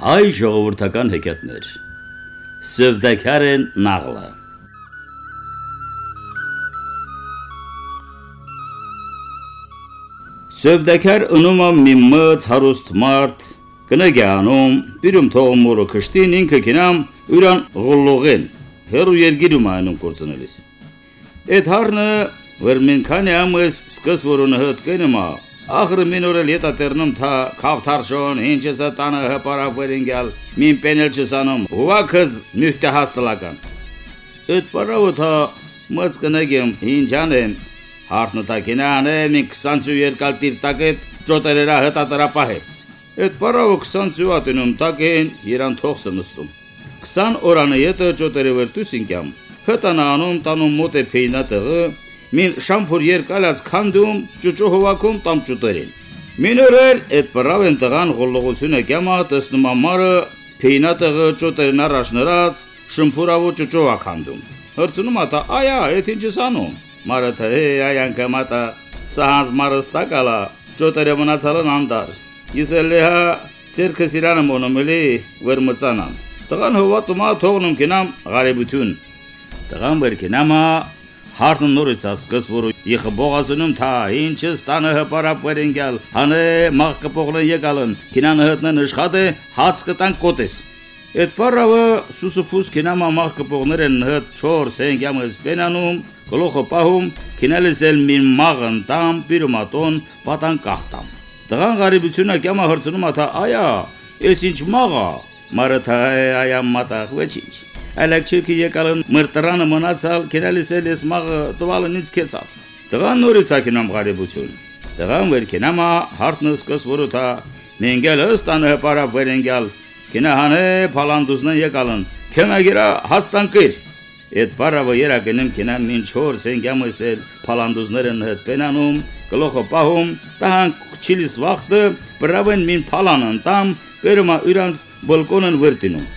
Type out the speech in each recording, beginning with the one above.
Հայ ժողովրդական հեքիաթներ Սևդակարեն նաղլը Սևդակար ընումը մի մծ հարուստ մարդ կնագանում բիրում թողում մորը քշտին ինքը կինամ ուրան գոլլողեն հերու երգիրում այնում կորցնելիս Այդ հարնը վերմին քանի ամս սկս որոնը հդ կենմա Ախր մինորել յետա տերնում թա քավթարշոն ինչեսա տանը հպարավերինգալ մին պենել չսանում հուակыз նյութը հաստլական Այդ պարավը թա մծ կնագեմ ինջանեն հարտնը տակինանը մի 20 երկալ տիրտակետ ճոտերերա հտատրապահ է Այդ պարավը 20 ատինում տակեն իրան թողսը նստում 20 օրանը յետը ճոտերը վերտուսինքամ հտանանում տանում մոտ է փեյնատը մին շամփուր երկալած քանդում ճուճու հովակում տամ ճուտերին մինորել այդ բրավեն տղան գոլողությունը կյամա տեսնում ամարը փեյնա տղը ճուտերին առաջ նրած շամփուրավու ճուճու քանդում հրցնում ատա այա այդ ինչ սանում մարը թե այան կամատա սահանց մարստակալա ճուտերը մնացալն անդար իսելեհա ցերկը սիրանը մոնոմելի վերմծանան տղան հովատումա թողնում կինամ գարեբություն տղան վերքինամա Հարթը նորից ասկս, որ իխը բողազնում թա, ինչս տանը հպարապ վերենգյալ, հանե մաղ կպողլեն եկալն, կինան հտնեն ըշխատ է, հաց կտան կոտես։ Այդ պարավը սուսուփուս կինամա մաղ կպողներ են հտ չոր սենգյամս բենանում, գլոխը պահում, կինալիս էլ մին մաղն տամ, պիրումատոն, պատան կախտամ։ Տղան գարիբությունը կյամա հրցնում աթա, այա, ես ինչ մաղա, մարը թա այա մատաղ ոչինչ Ալեքչիկի եկալն մրտրանը մնացալ կերալիսել ես մաղը տվալն ինձ կեցավ։ Տղան նորից ակինամ գարեբություն։ Տղան վերքենամա հարտնս կսվորոթա մենգել ըստանը հպարա վերենգյալ կինահանե փալանդուզնն եկալն քեմագերա հաստանկիր Այդ բարավը երակնում կինամ մին չոր սենգյամսել փալանդուզներն հետ պենանում գլոխը պահում տահան չիլիս վախտը բրավեն մին փալանն տամ վերումա իրանց բալկոնն վրտինում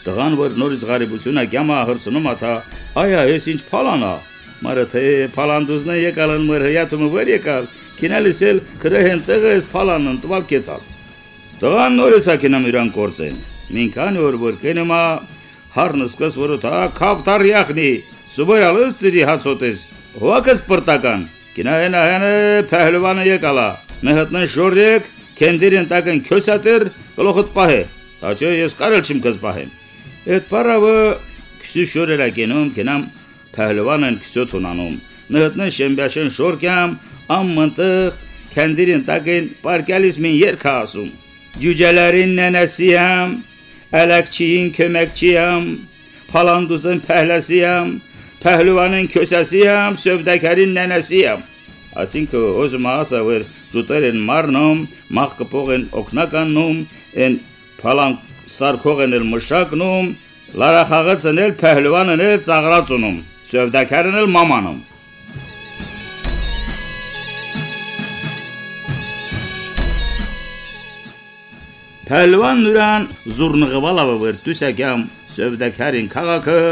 Տղան որ նորից գարիբությունը կյամա հրցնում աթա, այա, ես ինչ փալանա։ Մարը թե փալանդուզնը եկալն մր հյատումը վեր եկալ, քինալիսել քրեհեն տեղը ես փալանն տվալ կեցալ։ Տղան նորից ակինամ իրան կորցեն։ Մինքան որ որ կենեմա հարնսկս որ թա քավտար յախնի, սուբայալս ծիրի հացոտես։ Հոակս պրտական։ Կինայենա հենը փահլվանը եկալա։ Նհտնն շորիկ, քենդիրին տակն քյոսատեր, գլոխդ պահե։ Աչե ես կարել չիմ կզբահեմ։ Այդ պարավը քսի շորելա կենում կենամ փահլվանն քսոտ ունանում նհտնն շեմբաշեն շորկյամ ամմնտեղ քանդիրին տակեն պարկալիս մին երգա ասում ջուջալարին նանասիամ ալակչին kömekçiyam փալանդուզն փահլասիամ փահլվանն քյոսասիամ սովդակարին նանասիամ ասինքո ոզմա ասավեր ջուտերեն մարնում մախ կփողեն օկնականնում են փալան սարքողն էլ մշակնում, լարախաղացն էլ փահլվանն էլ ծաղրացնում, սովդակարն էլ մամանում։ Փահլվան նուրան զուրնղվալավը վերտուսակյամ սովդակարին քաղաքը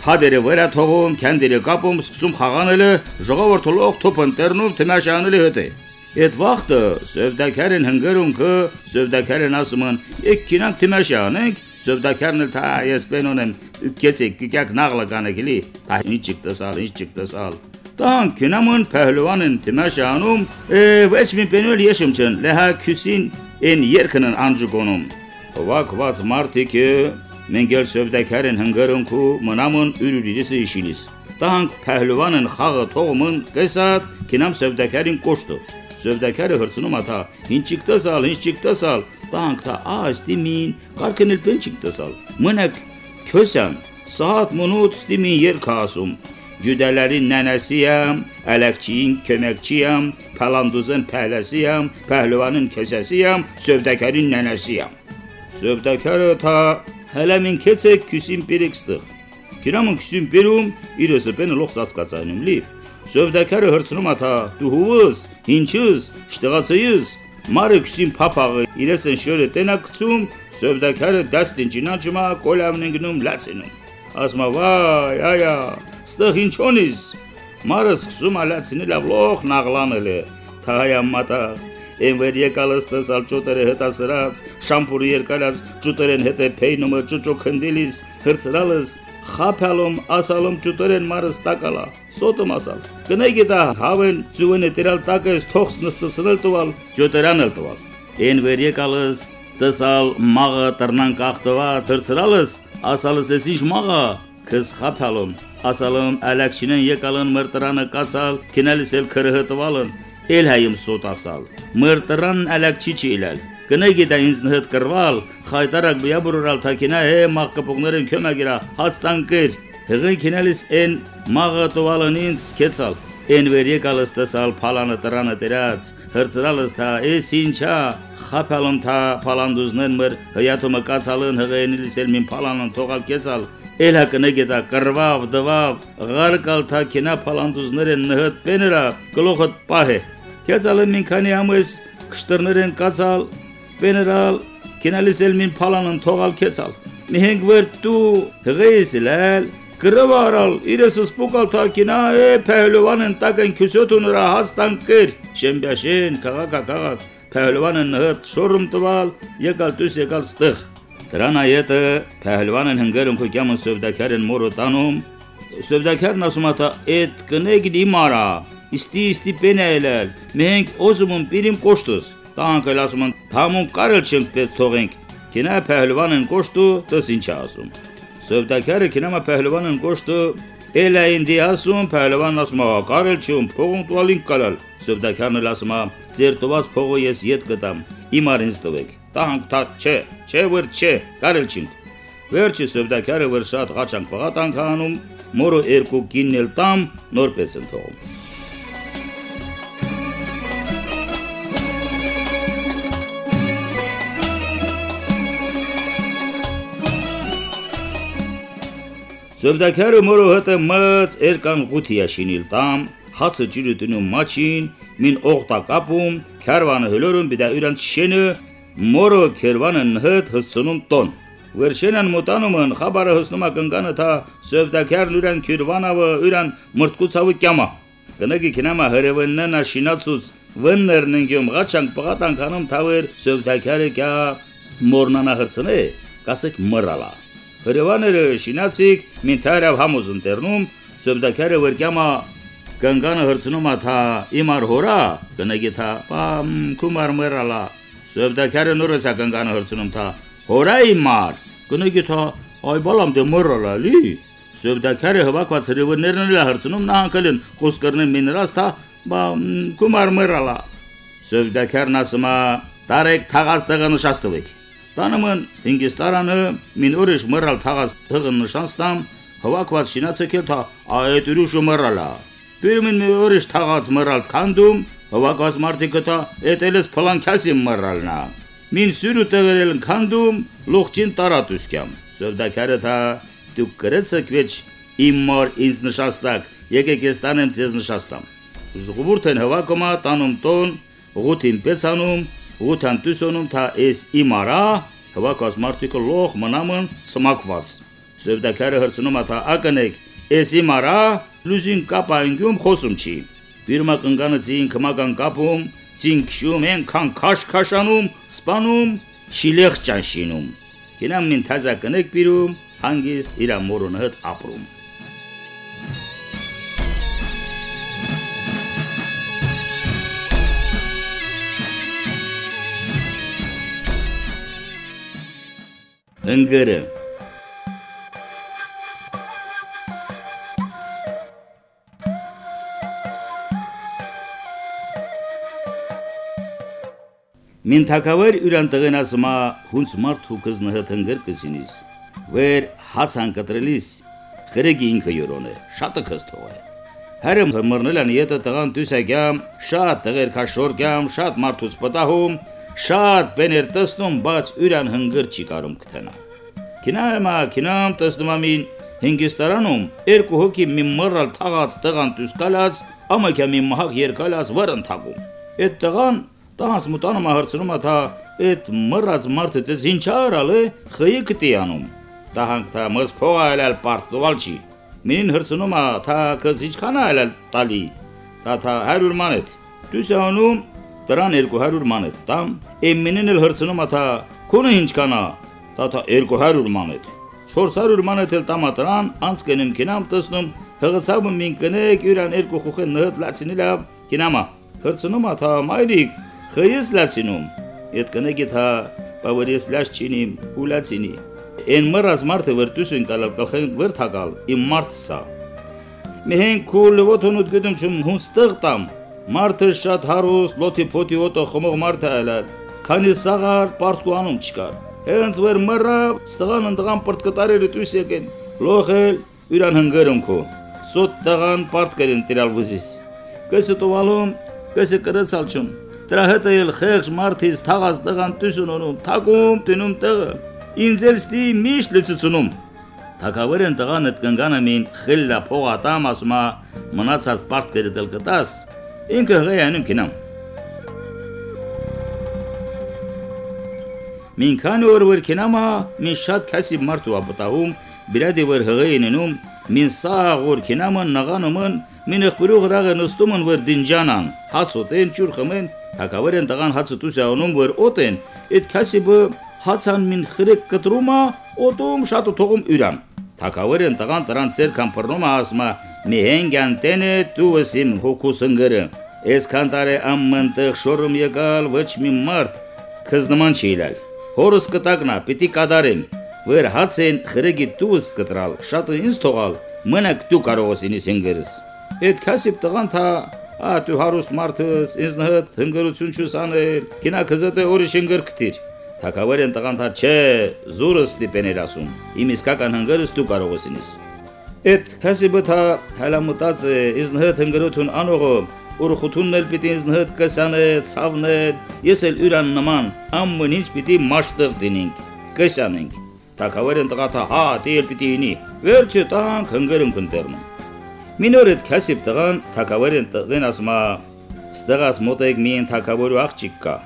Փադերը վրա թողում, քանդերը կապում, սկսում խաղանելը, ժողովուրդը լող թոփն տերնում, տնաշանելի հտե։ Այդ վախտը Սևդակարեն հնգերունքը Սևդակարեն ասում են եկ կինանք թիմաշի անենք Սևդակարն էլ թա ես բենոնեմ կեցեք կյակ նաղլա կանեկլի թա ինչ չկտսալ ինչ չկտսալ Տան կինամն փահլվանն թիմաշի անում ոչ մի բենոլ եշում չն լեհա քուսին են երկնն անջուկոնում Հովակված մարտիկը մենգել Սևդակարեն հնգերունքը մնամն ուրուրիսը իշիլիս Տանք փահլվանն խաղը թողումն կեսատ կինամ Սևդակարին կոշտը Սովդակարը հրցնում աթա, ինչիկ տսալ, ինչիկ տսալ, տանք թա այս դիմին, կարքնել պենչիկ տսալ։ Մնակ քյոսան, սահատ մոնոտ ստիմին երգա ասում։ Ջուդալարին նանասիամ, ալակչին kömekçiyam, palanduzun pəhlasiyam, pəhlivanın kəsəsiyam, sövdəkarın nənəsiyam. Sövdəkarı ta hələ min keçək küsüm birikstıq. Kiramın küsüm birum, irəsə beni lox çaçqaçayım lif. Սովդակարը հրցնում աթա դու հուվս, ինչս, շտեղացեյս, մարը քսին փափաղը իրես են շորը տենակցում, սովդակարը դաստին ճինաճմա կոլավն ընկնում լացնում։ Ասմա վայ, այա, ստեղ ինչոնիս։ Մարը սկսում ալացինել ավլող նաղլանել է, թահայամ մատա։ Էնվեր եկալս տեսալ ճոտերը հետասրած, շամփուրի երկալած ճուտերեն հետե փեյնումը ճուճոք հնդիլիս, հրցրալս խափալում ասալում ճուտերեն մարս տակալա սոտում ասալ գնայ գետա հավեն ծուվենը տիրալ տակես թողս նստցնել տվալ ճուտերանել տվալ են վեր եկալս տեսալ մաղը տրնան կախտված հրցրալս ասալս ես ինչ մաղը քս խափալում ասալում ալաքշինեն եկալն մրտրանը կասալ քինալիս էլ քրհը տվալն էլ հայում սոտ ասալ։ Մր տրան ալակ չի չիլալ։ Կնայ գիտա ինձ նհդ կրվալ, խայտարակ բիաբուրալ թակինա է մաղկպուկներն քյոմագիրա հաստանկեր։ Հղեն քինալիս են մաղը տվալն ինձ քեցալ։ Են վեր եկալս տեսալ փալանը տրանը դերած, հրծրալս թա էս ինչա, խափալում թա փալանդուզնեն մր հյաթումը կացալն հղենիլիս էլ մին փալանն թողալ կեցալ Էլա կնեգետա կրվավ դվավ ղարկալ թա կենա փալանդուզներեն նհդ պեներա գլոխդ պահե Կեցալը մին քանի ամս կշտրներեն կացալ, վեներալ, կենալիսել մին փալանն թողալ կեցալ։ Միհենք վեր դու հղեիսիլել, գրվարալ, իրեսս պուկալ թակինա է պահլովանն տակն քյուսյոտու նրա հաստան կեր, շեմբյաշեն, քաղաκα քաղաք, պահլովանն հըտ շորում տվալ, եկալ դուս եկալ ստեղ։ Դրան այետը պահլովանն հնգերում քոկյամը սովդակարեն մորոտանում, սովդակարն ասում աթա էդ կնեգնի մարա, Իստի իստի պենայել, մենք օզումն պիրիմ կոշտուս։ Տանկել ասում են, թամուն կարել չենք պես թողենք։ Կինա պահլվանն կոշտու, դս ինչ ասում։ Սովդակարը կինամա պահլվանն կոշտու, Էլա ինձ ասում, պահլվանն ասում, կարել չում, փողում տուալին կալալ։ Սովդակարն էլ ասում, ձեր տված փողը ես յետ կտամ, իմար ինձ տվեք։ Տանք թա չէ, չէ վր չէ, կարել չինք։ Վերջի սովդակարը վր շատ ղաչանք պղատանք անում, մորը երկու կիննել տամ, նորպես են Սովդակարը մորո հտը մած երկան գութիա շինիլ տամ, հացը ջուրը դնում մաչին, մին օղտա կապում, քարվանը հլորում բիդա յուրան շենը, մորո քերվանն հտ հսցնում տոն։ Վերշենան մոտանումն խաբարը հսնումա կնկանը թա սովդակարն յուրան քիրվանավը յուրան մրտկուցավը կյամա։ Կնագի կինամա հրևննա շինացուց վններն ընկյում ղաչանք պղատանք անում թավեր սովդակարը կյա մորնանա հրցնե, կասեք մռալա։ Հրևաները շինացիկ մինթարավ համոզ ընտերնում սովդակարը վրկյամա կնկանը հրցնում աթա իմար հորա կնագի թա պամ կումար մերալա սովդակարը նորսա կնկանը հրցնում թա հորա իմար կնագի թա այ բալամ դե մերալա լի սովդակարը հվակված հրևաներն էլ հրցնում նահանքելն խոսկրնեն միներաս թա բամ կումար մերալա սովդակարն ասում տարեք թաղած տեղը նշաստվեք Տանման Հինգիստարանը մին ուրիշ մռալ թաղած թղն նշանստամ հվակված շինացել թա այդ ուրիշը մռալա։ Բերմին մի ուրիշ թաղած մռալ քանդում հվակված մարտիկը թա էտելես փլանքասի մռալնա։ Մին սյուրու տեղերել քանդում լողջին տարատուսկյամ։ Սովդակարը թա դու գրեցեք վեճ իմ մոր ինձ նշաստակ եկեք ես տանեմ ձեզ նշաստամ։ Ժողովուրդն հվակոմա տանում տոն, ղութին պեցանում Ութան տուսոնում թա էս իմարա հվակած մարտիկը լող մնամն սմակված։ Սևդակարը հրցնում աթա ակնեք էս իմարա լուզին կապայնգում խոսում չի։ Բիրմա կնկանը ցին կմական կապում, ցին քշում են քան քաշ քաշանում, սպանում, շիլեղ ճանշինում։ Կինամ մին թազա կնեք բիրում, հանգիստ իր մորոնը հետ ապրում։ ընկերը Մին թակավեր յուրան տղեն ասումա հունց մարդ ու կզնհդ ընկեր կզինիս վեր հացան կտրելիս քրեգի ինքը յորոնե շատը քստող է Հերմ մռնելան յետը տղան դուսագամ շատ տղեր քաշորգամ շատ մարդուց պատահում շատ բեներ տեսնում, բայց յուրան հնգր չի կարում կթենա։ Կինամա, կինամ տեսնում ամին հինգիստարանում երկու հոգի մի մռալ թաղած տղան դուս կալած, ամակյա մի մահակ երկալած վրն թագում։ Այդ տղան տանց մտանում հրցնում աթա այդ մռած մարդը ձեզ ինչ արալ է, խի կտիանում։ Տահանք թա մս փողայել պարտուալ չի։ Մին հրցնում ա թա կզ ինչքան այլ տալի։ Տա թա 100 մանետ։ Դուսանում Դրան 200 մանետ տամ, եմինին էլ հրցնում աթա քոնը ինչքանա, տաթա 200 մանետ։ 400 մանետ էլ տամա դրան, անց կենեմ կինամ տեսնում, հղացավը մին կնեք յուրան երկու խուխեն նհդ լացինի լավ, կինամա։ Հրցնում աթա մայրիկ, խյես լացինում։ Ետ կնեք թա բավարիես լաց չինիմ, ու լացինի։ Են մռած մարդը վրտուսին կալալ կլխեն վրթակալ, իմ մարդ սա։ Մեհեն քուլ ոթոնուտ գդում չում հունստղ տամ, մարդը շատ հարուստ, լոթի փոթի օտո խմող մարդը այլալ, քանի սաղար պարտկուանում չկար։ Հենց վեր մռավ, ստղան ընդղան պրտկտարերը տույս եկեն, լոխել, յուրան հնգերում քո, սոտ տղան պարտկերին տիրալ վզիս։ Կսը տովալում, կսը կրծալ չում, դրա հետը էլ խեղճ մարդից թաղած տղան տույսուն ոնում, թակում, տնում տղը, ինձ էլ ստի միշտ լծությունում։ Թակավերեն տղան այդ կնգանը մին խիլլա փողատամ ասումա մնացած պարտկերը դել կտաս, ինքը հղայանում կինամ։ Մինքան որ կինամա մին շատ քասի մարդու ապտահում բիրադի որ հղայիննում մին սաղոր կինամը նաղանումն մին ըխբրու գրաղը նստումն որ դինջանան հացոտեն ճուր խմեն թակավերեն տղան հացը տուսյանում որ օտեն այդ քասի բը հացան մին խրեք կտրումա օտում շատ թողում յուրան Թակավերեն տղան տրան ծեր կամփռնում ասма մի հենգյան տենե դու ըսիմ հոգուս ընգրը Այսքան տարի ամմնտեղ շորում եկալ ոչ մի մարդ քեզ նման չի իրալ։ Հորս կտակնա, պիտի կադարեմ։ Վեր հացեն խրեգի դուս կտրալ, շատ ինձ թողալ, մնակ դու կարող ես ինձ հնգերս։ Այդ քասիբ տղան թա Ա դու հարուստ մարդս, ինձ նհդ հնգրություն չուս անել, կինա քզետը օրիշ հնգր կտիր։ Թակավերեն տղան թա չէ, զուրը ստիպեներ ասում։ Իմ իսկական հնգերս դու կարող ես ինձ։ Այդ քասիբը թա հալամտած է, ինձ նհդ հնգրություն անողը Ուրխությունն էլ պիտի ինձ նհդ կսանը, ցավներ, ես էլ յուրան նման, ամեն ինչ պիտի մաշտեղ դինենք, կսանենք։ Թակավերն տղաթա հա, դիել պիտի ինի։ Վերջը տանք հնգերում կընտերնում։ Մինորդ քասիբ տղան թակավերն տղեն ասма, ստեղած մոտեկ մի թակավորու աղջիկ կա։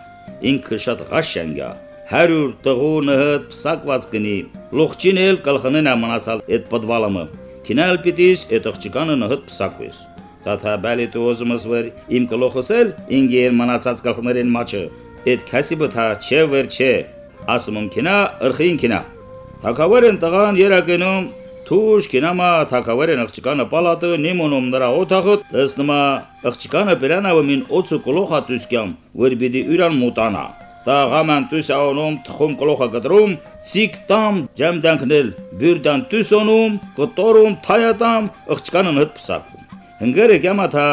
Ինքը շատ ղաշանգա, 100 տղու նհդ փսակված կնի։ Լողջին էլ կլխնեն ամնացալ այդ պատվալամը։ Քինել պիտիս այդ աղջիկանը նհդ փսակվես։ Տաթա բալի դու ուզում ես վեր իմ գլոխոսել ինգեր մնացած գլխներին մաչը։ Այդ քասիբը թա չէ վեր չէ։ Ասում եմ կինա, ըրխին կինա։ Թակավերն տղան երակենում Թուշ կինամա թակավերն աղջկանը պալատը նիմոնում նրա օթախը տեսնումա աղջկանը բերանավը մին օծու գլոխա դուսկյամ վեր բիդի յուրան մուտանա Տաղաման տուսաոնում թխում գլոխա գտրում ցիկ տամ ջամդանքնել բյուրդան տուսոնում կտորում թայատամ աղջկանը հդ փսակում Հնգերը կամաթա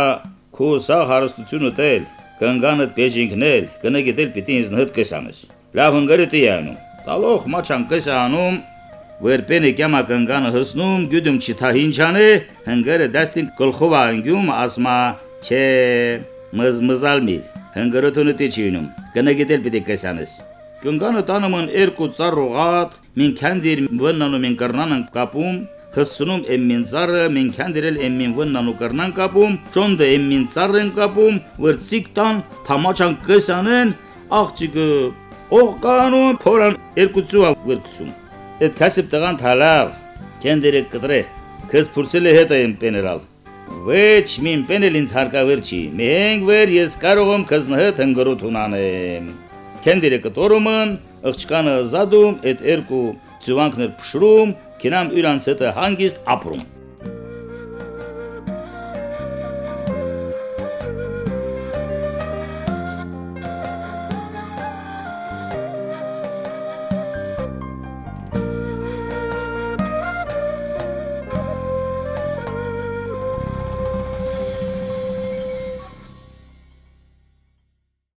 քուսա հարստությունը տել, կնգանը պեջինքնել, կնեգետել պիտի ինձ նհդ կեսանես։ Լավ հնգերը տիանում։ Տալող մաչան կեսանում, վերպենը կամա կնգանը հսնում, գյուդում չիթա հինչանը, հնգերը դաստին գլխով անգյում ասմա, չէ, մզմզալ միլ, հնգրությունը տիչինում, կնեգետել պիտի կեսանես։ Կնգանը տանումն երկու ծառողատ, մին քանդիր վննանում են կռնանն կապում, Հսցնում եմմին ծառը, մենքան դերել եմմին վննանու կրնան կապում, ճոնդը եմմին ծառեն կապում, վրցիկ տան, թամաչան կսանեն, աղջիկը օղկանում, փորան երկուցու վրկցում։ Այդ քասիբ տղան թալավ, կենդերը կտրե, քս փուրցել է հետը եմ պեներալ։ Ոչ մին պենել ինձ հարկավեր չի, մենք վեր ես կարող եմ քզնը հետ հնգրութուն անեմ։ Կենդերը կտորումն, աղջկանը զադում, այդ երկու ծուվանքներ փշրում, Կինամ իրանց հետ հանգիստ ապրում։